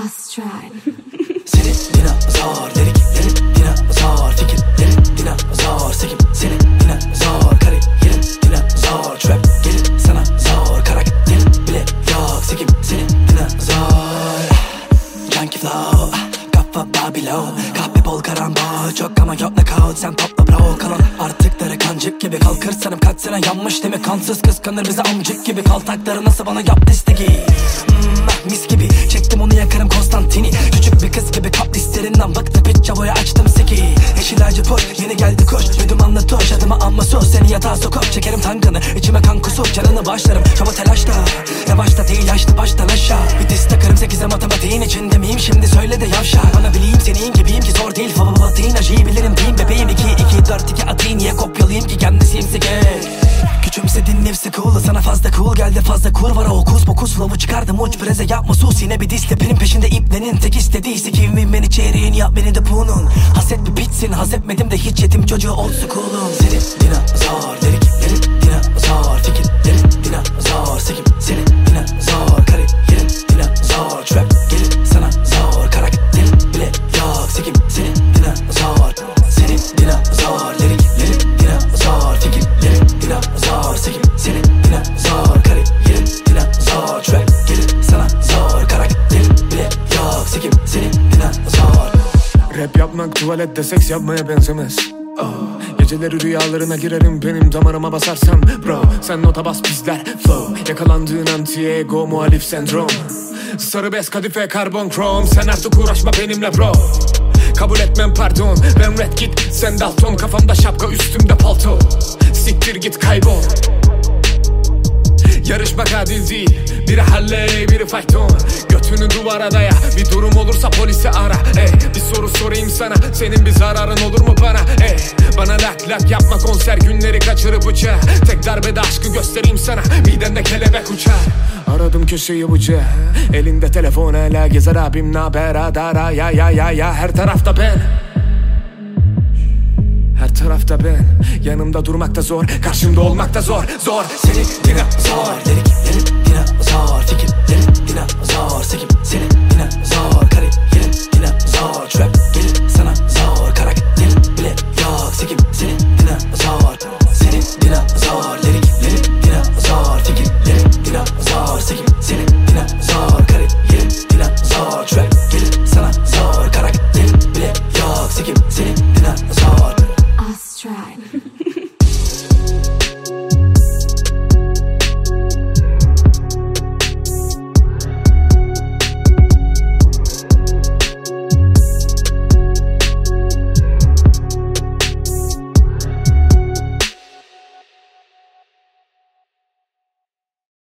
Try. Seni dinozor dediklerin dinozor fikirlerin dinozor sekim seni dinozor kariyerin dinozor trap gelir sana zor karakterin bile yok sekim seni dinozor Junkie flow kafa Babylon kahpe bol karambol çok ama yok knockout. Sen topla bro. Kalan artıkları kancık gibi. Kalkır sanım kaç sene yanmış değil mi? Kansız kıskanır bizi amcık gibi. Kaltakları nasıl bana yaptı istegi hmm, mis gibi. Çektim onu yakarım Konstantini. Küçük bir kız gibi kap listerinden bıktı pitça boya açtım seki. Yeşil ağacı poş yeni geldi koş. Ödüm anla toş. Adıma amma sus seni yatağa sokup çekerim tankını içime kan kusur. Canını başlarım çaba telaşla. Yavaşta değil yaşlı baştan aşağı bir diz takarım sekize matematiğin içinde miyim? Şimdi söyle de yavşak bana bileyim senin gibiyim ki zor değil. Fava batayım acıyı bilirim. Diyeyim bebeğim. 2 2 4 2 atayım. Niye kopyalayayım fazla kur var o kus pokus Flow'u çıkardım uç preze yapma sus. Yine bir disle Benim peşinde iplenin tek istediyse kimin beni çeyreğin yap beni de bunun. Haset bir bitsin haz etmedim de hiç yetim çocuğu old school'um Seni dinozor Rap yapmak tuvalette seks yapmaya benzemez. Oh. Geceleri rüyalarına girerim benim damarıma basarsan Bro sen nota bas bizler flow. Yakalandığın anti-ego muhalif sendrom. Sarı bez kadife karbon krom Sen artık uğraşma benimle bro. Kabul etmem pardon. Ben red git sen dalton. Kafamda şapka üstümde palto. Siktir git kaybol. Yarışmak adil değil Biri Halley biri fayton. Götünü duvara daya Bir durum olursa polisi ara Senin bir zararın olur mu bana? Ey. Bana lak lak yapma konser günleri kaçırıp uçağı Tek darbede aşkı göstereyim sana Midemde kelebek uçar Aradım köşeyi bıçağı Elinde telefon hala gezer abim naber adara Ya ya ya ya her tarafta ben. Her tarafta ben. Yanımda durmak da zor Karşımda olmak da zor. Zor. Seni dinozor dediklerin dinozor